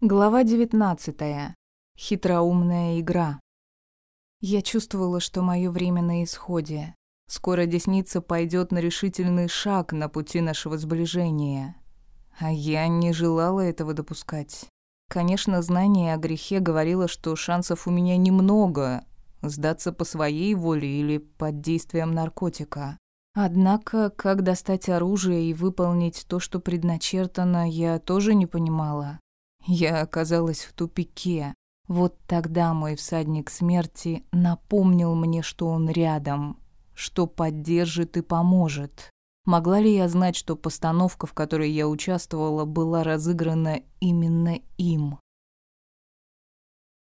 Глава 19. Хитроумная игра. Я чувствовала, что мое время на исходе. Скоро десница пойдет на решительный шаг на пути нашего сближения. А я не желала этого допускать. Конечно, знание о грехе говорило, что шансов у меня немного сдаться по своей воле или под действием наркотика. Однако, как достать оружие и выполнить то, что предначертано, я тоже не понимала. Я оказалась в тупике. Вот тогда мой всадник смерти напомнил мне, что он рядом, что поддержит и поможет. Могла ли я знать, что постановка, в которой я участвовала, была разыграна именно им?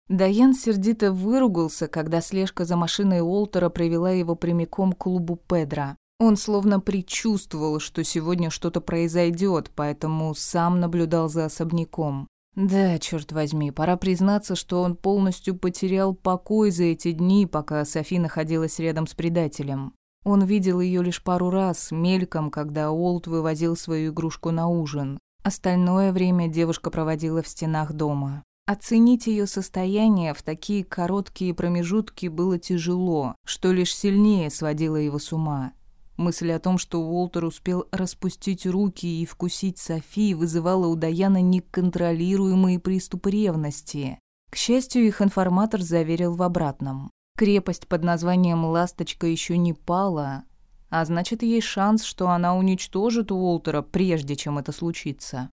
Даян сердито выругался, когда слежка за машиной Уолтера привела его прямиком к клубу Педра. Он словно предчувствовал, что сегодня что-то произойдет, поэтому сам наблюдал за особняком. Да, черт возьми, пора признаться, что он полностью потерял покой за эти дни, пока Софи находилась рядом с предателем. Он видел ее лишь пару раз, мельком, когда Олд вывозил свою игрушку на ужин. Остальное время девушка проводила в стенах дома. Оценить ее состояние в такие короткие промежутки было тяжело, что лишь сильнее сводило его с ума. Мысль о том, что Уолтер успел распустить руки и вкусить Софи, вызывала у Даяна неконтролируемые приступы ревности. К счастью, их информатор заверил в обратном. Крепость под названием «Ласточка» еще не пала, а значит, есть шанс, что она уничтожит Уолтера, прежде чем это случится.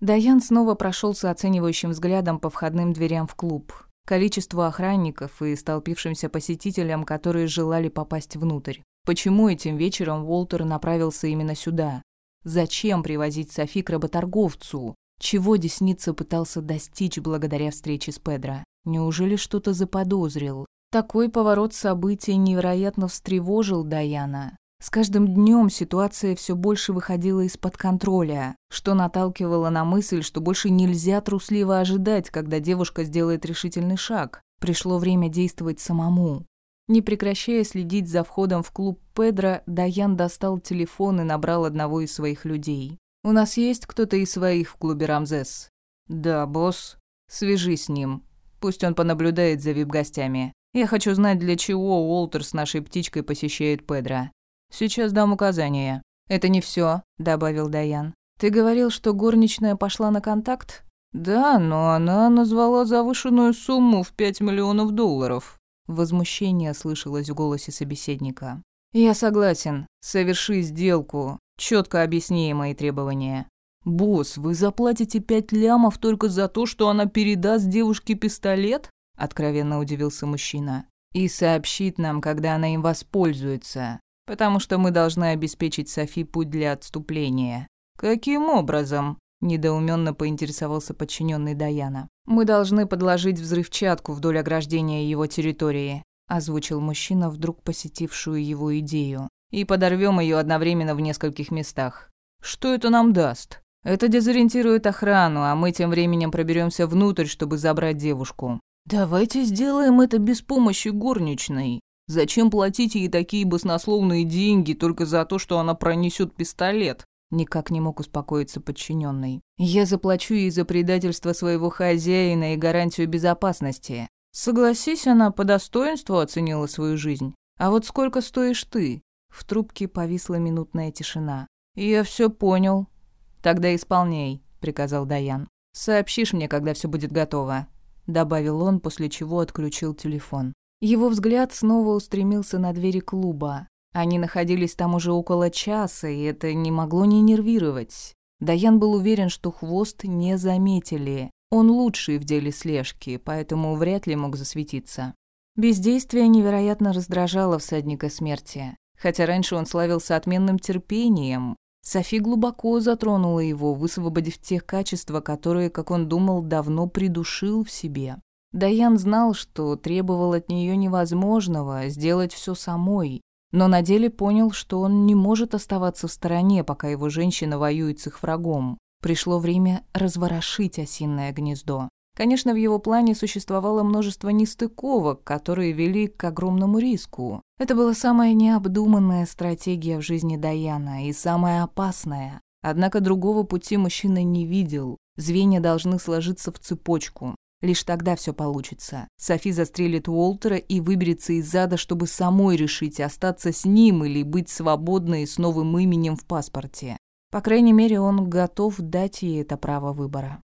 Даян снова прошелся оценивающим взглядом по входным дверям в клуб. Количество охранников и столпившимся посетителям, которые желали попасть внутрь. Почему этим вечером Уолтер направился именно сюда? Зачем привозить Софи к работорговцу? Чего Десница пытался достичь благодаря встрече с Педро? Неужели что-то заподозрил? Такой поворот событий невероятно встревожил Даяна. С каждым днем ситуация все больше выходила из-под контроля, что наталкивало на мысль, что больше нельзя трусливо ожидать, когда девушка сделает решительный шаг. Пришло время действовать самому. Не прекращая следить за входом в клуб Педро, Даян достал телефон и набрал одного из своих людей. «У нас есть кто-то из своих в клубе Рамзес?» «Да, босс». «Свяжись с ним. Пусть он понаблюдает за вип-гостями. Я хочу знать, для чего Уолтер с нашей птичкой посещает Педро. Сейчас дам указания». «Это не все, добавил Даян. «Ты говорил, что горничная пошла на контакт?» «Да, но она назвала завышенную сумму в пять миллионов долларов». Возмущение слышалось в голосе собеседника. «Я согласен. Соверши сделку. Четко объясни мои требования». «Босс, вы заплатите пять лямов только за то, что она передаст девушке пистолет?» Откровенно удивился мужчина. «И сообщит нам, когда она им воспользуется, потому что мы должны обеспечить Софи путь для отступления». «Каким образом?» недоуменно поинтересовался подчиненный Даяна. Мы должны подложить взрывчатку вдоль ограждения его территории, озвучил мужчина, вдруг посетившую его идею. И подорвем ее одновременно в нескольких местах. Что это нам даст? Это дезориентирует охрану, а мы тем временем проберемся внутрь, чтобы забрать девушку. Давайте сделаем это без помощи горничной. Зачем платить ей такие баснословные деньги только за то, что она пронесет пистолет? Никак не мог успокоиться подчиненный. «Я заплачу ей за предательство своего хозяина и гарантию безопасности. Согласись, она по достоинству оценила свою жизнь. А вот сколько стоишь ты?» В трубке повисла минутная тишина. «Я все понял». «Тогда исполняй», — приказал Даян. «Сообщишь мне, когда все будет готово», — добавил он, после чего отключил телефон. Его взгляд снова устремился на двери клуба. Они находились там уже около часа, и это не могло не нервировать. Даян был уверен, что хвост не заметили. Он лучший в деле слежки, поэтому вряд ли мог засветиться. Бездействие невероятно раздражало всадника смерти. Хотя раньше он славился отменным терпением, Софи глубоко затронула его, высвободив те качества, которые, как он думал, давно придушил в себе. Даян знал, что требовал от нее невозможного сделать все самой, но на деле понял, что он не может оставаться в стороне, пока его женщина воюет с их врагом. Пришло время разворошить осиное гнездо. Конечно, в его плане существовало множество нестыковок, которые вели к огромному риску. Это была самая необдуманная стратегия в жизни Даяна и самая опасная. Однако другого пути мужчина не видел. Звенья должны сложиться в цепочку. Лишь тогда все получится. Софи застрелит Уолтера и выберется из зада, чтобы самой решить, остаться с ним или быть свободной с новым именем в паспорте. По крайней мере, он готов дать ей это право выбора.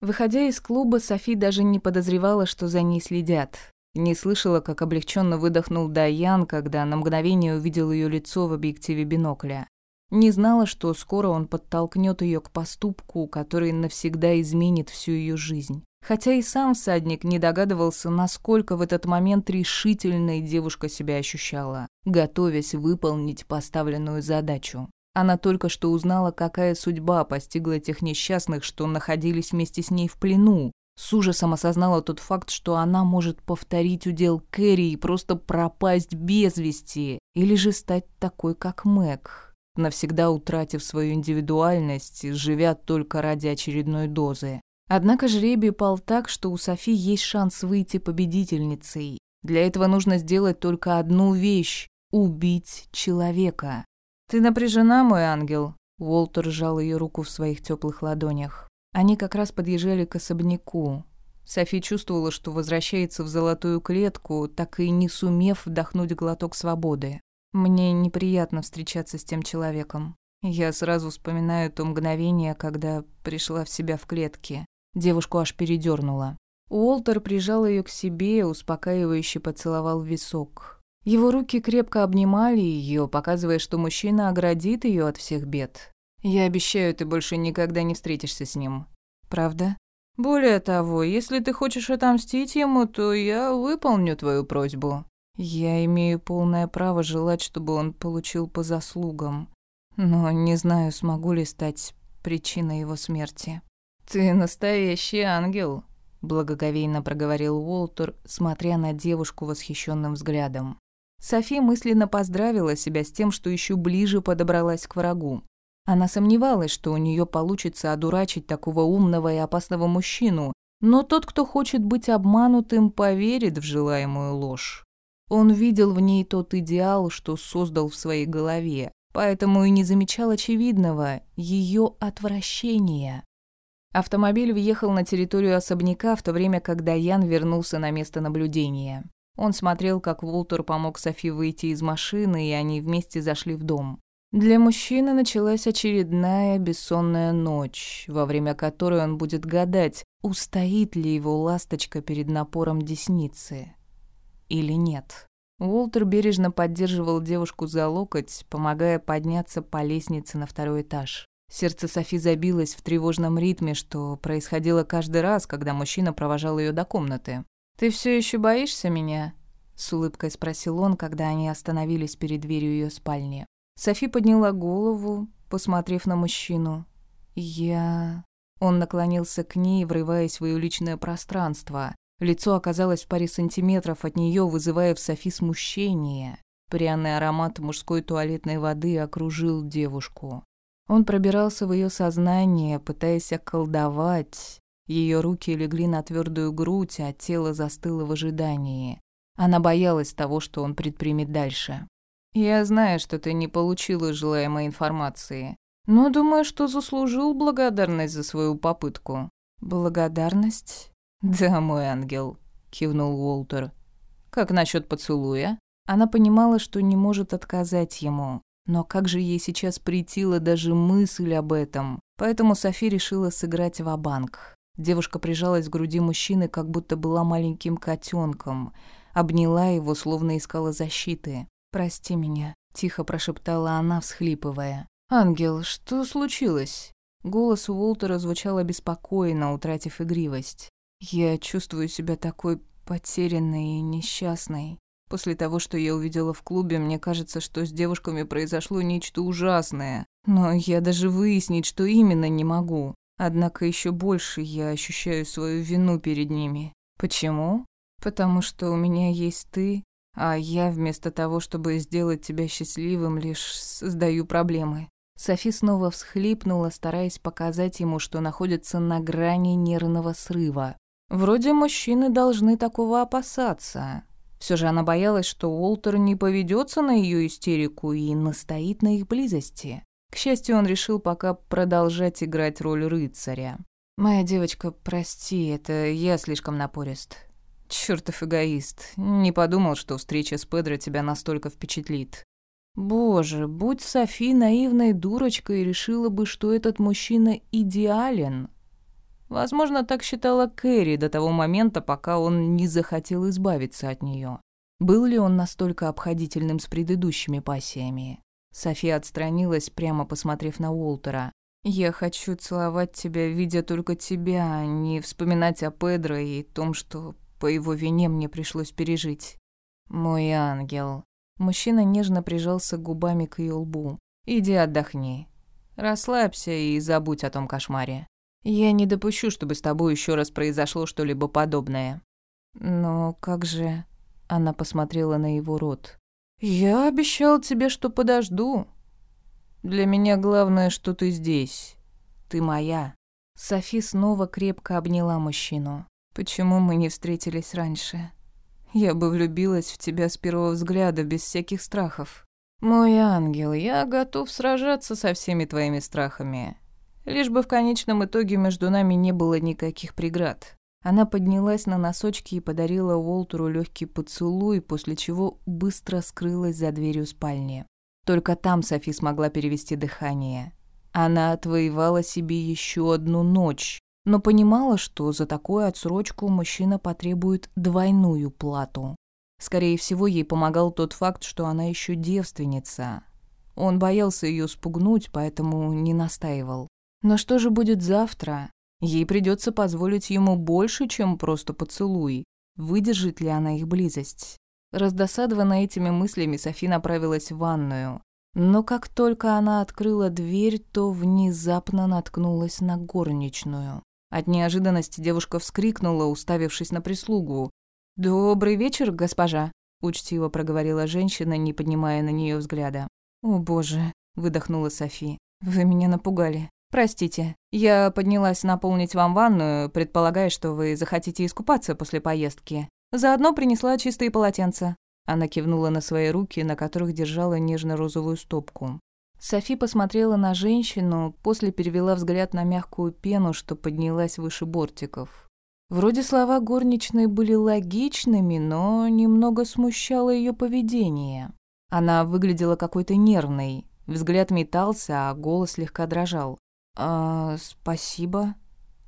Выходя из клуба, Софи даже не подозревала, что за ней следят. Не слышала, как облегченно выдохнул Даян, когда на мгновение увидел ее лицо в объективе бинокля. Не знала, что скоро он подтолкнет ее к поступку, который навсегда изменит всю ее жизнь. Хотя и сам всадник не догадывался, насколько в этот момент решительной девушка себя ощущала, готовясь выполнить поставленную задачу. Она только что узнала, какая судьба постигла тех несчастных, что находились вместе с ней в плену. С ужасом осознала тот факт, что она может повторить удел Кэрри и просто пропасть без вести, или же стать такой, как Мэг навсегда утратив свою индивидуальность, живя только ради очередной дозы. Однако жребий пал так, что у Софи есть шанс выйти победительницей. Для этого нужно сделать только одну вещь — убить человека. «Ты напряжена, мой ангел?» Уолтер сжал ее руку в своих теплых ладонях. Они как раз подъезжали к особняку. Софи чувствовала, что возвращается в золотую клетку, так и не сумев вдохнуть глоток свободы. Мне неприятно встречаться с тем человеком. Я сразу вспоминаю то мгновение, когда пришла в себя в клетке. Девушку аж передернула. Уолтер прижал ее к себе, успокаивающе поцеловал висок. Его руки крепко обнимали ее, показывая, что мужчина оградит ее от всех бед. «Я обещаю, ты больше никогда не встретишься с ним». «Правда?» «Более того, если ты хочешь отомстить ему, то я выполню твою просьбу». Я имею полное право желать, чтобы он получил по заслугам, но не знаю, смогу ли стать причиной его смерти. «Ты настоящий ангел», — благоговейно проговорил Уолтер, смотря на девушку восхищенным взглядом. Софи мысленно поздравила себя с тем, что еще ближе подобралась к врагу. Она сомневалась, что у нее получится одурачить такого умного и опасного мужчину, но тот, кто хочет быть обманутым, поверит в желаемую ложь. Он видел в ней тот идеал, что создал в своей голове, поэтому и не замечал очевидного – ее отвращения. Автомобиль въехал на территорию особняка в то время, как Даян вернулся на место наблюдения. Он смотрел, как Волтер помог Софи выйти из машины, и они вместе зашли в дом. Для мужчины началась очередная бессонная ночь, во время которой он будет гадать, устоит ли его ласточка перед напором десницы или нет. Уолтер бережно поддерживал девушку за локоть, помогая подняться по лестнице на второй этаж. Сердце Софи забилось в тревожном ритме, что происходило каждый раз, когда мужчина провожал ее до комнаты. «Ты все еще боишься меня?» — с улыбкой спросил он, когда они остановились перед дверью ее спальни. Софи подняла голову, посмотрев на мужчину. «Я...» Он наклонился к ней, врываясь в ее личное пространство. Лицо оказалось в паре сантиметров от нее, вызывая в Софи смущение. Пряный аромат мужской туалетной воды окружил девушку. Он пробирался в ее сознание, пытаясь околдовать. Ее руки легли на твердую грудь, а тело застыло в ожидании. Она боялась того, что он предпримет дальше. «Я знаю, что ты не получила желаемой информации, но думаю, что заслужил благодарность за свою попытку». «Благодарность?» «Да, мой ангел», — кивнул Уолтер. «Как насчет поцелуя?» Она понимала, что не может отказать ему. Но как же ей сейчас притила даже мысль об этом. Поэтому Софи решила сыграть в банк Девушка прижалась к груди мужчины, как будто была маленьким котенком, Обняла его, словно искала защиты. «Прости меня», — тихо прошептала она, всхлипывая. «Ангел, что случилось?» Голос Уолтера звучал обеспокоенно, утратив игривость. Я чувствую себя такой потерянной и несчастной. После того, что я увидела в клубе, мне кажется, что с девушками произошло нечто ужасное. Но я даже выяснить, что именно, не могу. Однако еще больше я ощущаю свою вину перед ними. Почему? Потому что у меня есть ты, а я вместо того, чтобы сделать тебя счастливым, лишь создаю проблемы. Софи снова всхлипнула, стараясь показать ему, что находится на грани нервного срыва. Вроде мужчины должны такого опасаться. Все же она боялась, что Уолтер не поведется на ее истерику и настоит на их близости. К счастью, он решил пока продолжать играть роль рыцаря. «Моя девочка, прости, это я слишком напорист. Чёртов эгоист. Не подумал, что встреча с Педро тебя настолько впечатлит. Боже, будь Софи наивной дурочкой, решила бы, что этот мужчина идеален. Возможно, так считала Кэрри до того момента, пока он не захотел избавиться от нее. Был ли он настолько обходительным с предыдущими пассиями? София отстранилась, прямо посмотрев на Уолтера. «Я хочу целовать тебя, видя только тебя, а не вспоминать о Педро и том, что по его вине мне пришлось пережить. Мой ангел». Мужчина нежно прижался губами к ее лбу. «Иди отдохни. Расслабься и забудь о том кошмаре. Я не допущу, чтобы с тобой еще раз произошло что-либо подобное». «Но как же...» Она посмотрела на его рот. «Я обещал тебе, что подожду. Для меня главное, что ты здесь. Ты моя». Софи снова крепко обняла мужчину. «Почему мы не встретились раньше? Я бы влюбилась в тебя с первого взгляда, без всяких страхов. Мой ангел, я готов сражаться со всеми твоими страхами. Лишь бы в конечном итоге между нами не было никаких преград. Она поднялась на носочки и подарила Уолтеру легкий поцелуй, после чего быстро скрылась за дверью спальни. Только там Софи смогла перевести дыхание. Она отвоевала себе еще одну ночь, но понимала, что за такую отсрочку мужчина потребует двойную плату. Скорее всего, ей помогал тот факт, что она еще девственница. Он боялся ее спугнуть, поэтому не настаивал. Но что же будет завтра? Ей придется позволить ему больше, чем просто поцелуй. Выдержит ли она их близость? Раздосадованная этими мыслями, Софи направилась в ванную. Но как только она открыла дверь, то внезапно наткнулась на горничную. От неожиданности девушка вскрикнула, уставившись на прислугу. «Добрый вечер, госпожа», — учтиво проговорила женщина, не поднимая на нее взгляда. «О, боже», — выдохнула Софи, — «вы меня напугали». «Простите, я поднялась наполнить вам ванную, предполагая, что вы захотите искупаться после поездки. Заодно принесла чистые полотенца». Она кивнула на свои руки, на которых держала нежно-розовую стопку. Софи посмотрела на женщину, после перевела взгляд на мягкую пену, что поднялась выше бортиков. Вроде слова горничной были логичными, но немного смущало ее поведение. Она выглядела какой-то нервной, взгляд метался, а голос слегка дрожал. «А, спасибо.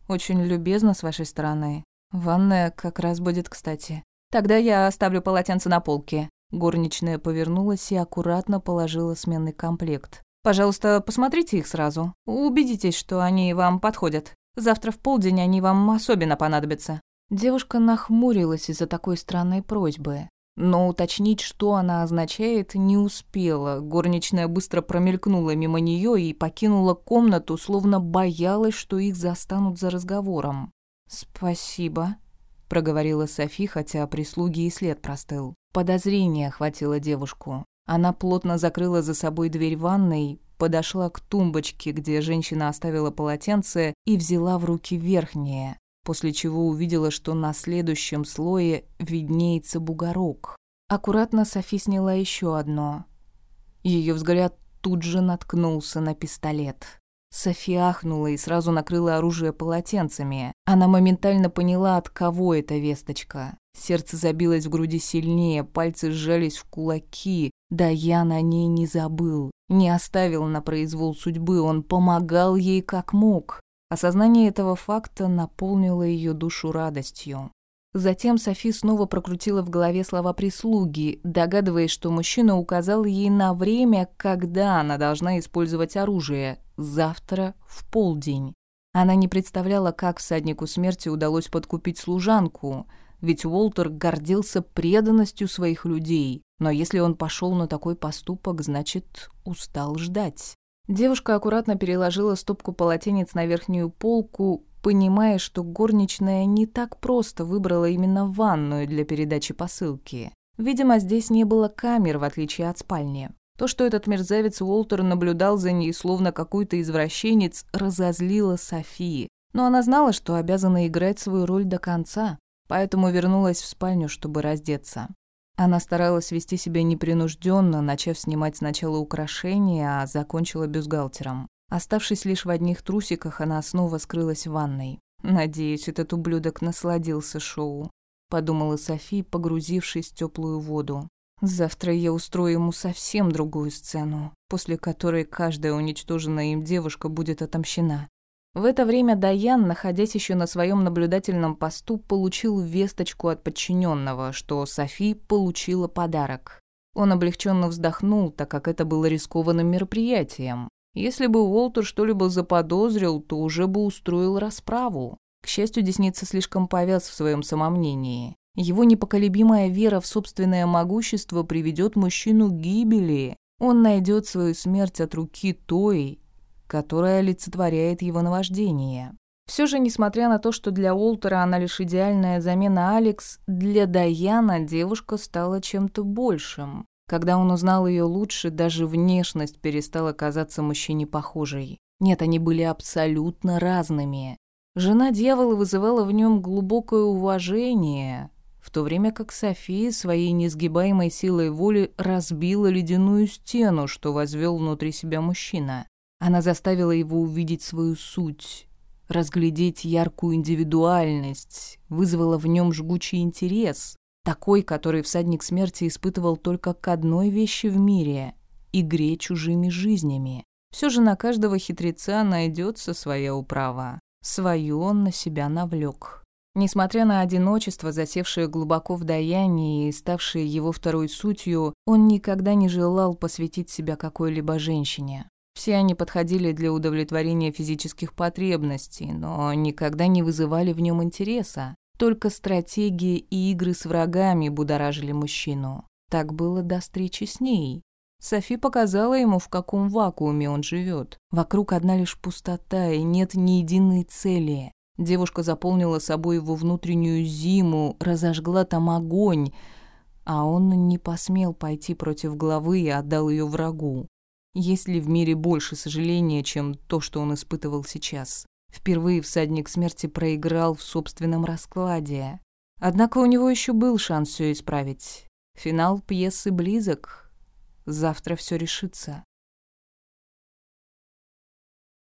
Очень любезно с вашей стороны. Ванная как раз будет кстати. Тогда я оставлю полотенце на полке». Горничная повернулась и аккуратно положила сменный комплект. «Пожалуйста, посмотрите их сразу. Убедитесь, что они вам подходят. Завтра в полдень они вам особенно понадобятся». Девушка нахмурилась из-за такой странной просьбы. Но уточнить, что она означает, не успела. Горничная быстро промелькнула мимо нее и покинула комнату, словно боялась, что их застанут за разговором. «Спасибо», — проговорила Софи, хотя прислуги и след простыл. Подозрение охватило девушку. Она плотно закрыла за собой дверь ванной, подошла к тумбочке, где женщина оставила полотенце, и взяла в руки верхнее после чего увидела, что на следующем слое виднеется бугорок. Аккуратно Софи сняла еще одно. Ее взгляд тут же наткнулся на пистолет. Софи ахнула и сразу накрыла оружие полотенцами. Она моментально поняла, от кого эта весточка. Сердце забилось в груди сильнее, пальцы сжались в кулаки. Да я на ней не забыл, не оставил на произвол судьбы, он помогал ей как мог. Осознание этого факта наполнило ее душу радостью. Затем Софи снова прокрутила в голове слова прислуги, догадываясь, что мужчина указал ей на время, когда она должна использовать оружие – завтра в полдень. Она не представляла, как всаднику смерти удалось подкупить служанку, ведь Уолтер гордился преданностью своих людей, но если он пошел на такой поступок, значит, устал ждать. Девушка аккуратно переложила стопку полотенец на верхнюю полку, понимая, что горничная не так просто выбрала именно ванную для передачи посылки. Видимо, здесь не было камер, в отличие от спальни. То, что этот мерзавец Уолтер наблюдал за ней, словно какой-то извращенец, разозлило Софии. Но она знала, что обязана играть свою роль до конца, поэтому вернулась в спальню, чтобы раздеться. Она старалась вести себя непринужденно, начав снимать сначала украшения, а закончила бюстгальтером. Оставшись лишь в одних трусиках, она снова скрылась в ванной. «Надеюсь, этот ублюдок насладился шоу», — подумала Софи, погрузившись в теплую воду. «Завтра я устрою ему совсем другую сцену, после которой каждая уничтоженная им девушка будет отомщена». В это время Даян, находясь еще на своем наблюдательном посту, получил весточку от подчиненного, что Софи получила подарок. Он облегченно вздохнул, так как это было рискованным мероприятием. Если бы Уолтер что-либо заподозрил, то уже бы устроил расправу. К счастью, Десница слишком повяз в своем самомнении. Его непоколебимая вера в собственное могущество приведет мужчину к гибели. Он найдет свою смерть от руки той, которая олицетворяет его наваждение. Все же, несмотря на то, что для Уолтера она лишь идеальная замена Алекс, для Даяна девушка стала чем-то большим. Когда он узнал ее лучше, даже внешность перестала казаться мужчине похожей. Нет, они были абсолютно разными. Жена дьявола вызывала в нем глубокое уважение, в то время как София своей несгибаемой силой воли разбила ледяную стену, что возвел внутри себя мужчина. Она заставила его увидеть свою суть, разглядеть яркую индивидуальность, вызвала в нем жгучий интерес, такой, который всадник смерти испытывал только к одной вещи в мире — игре чужими жизнями. Все же на каждого хитреца найдется своя управа. Свою он на себя навлек. Несмотря на одиночество, засевшее глубоко в даянии и ставшее его второй сутью, он никогда не желал посвятить себя какой-либо женщине. Все они подходили для удовлетворения физических потребностей, но никогда не вызывали в нем интереса. Только стратегии и игры с врагами будоражили мужчину. Так было до встречи с ней. Софи показала ему, в каком вакууме он живет. Вокруг одна лишь пустота, и нет ни единой цели. Девушка заполнила собой его внутреннюю зиму, разожгла там огонь, а он не посмел пойти против главы и отдал ее врагу. Есть ли в мире больше сожаления, чем то, что он испытывал сейчас? Впервые всадник смерти проиграл в собственном раскладе. Однако у него еще был шанс все исправить. Финал пьесы близок. Завтра все решится.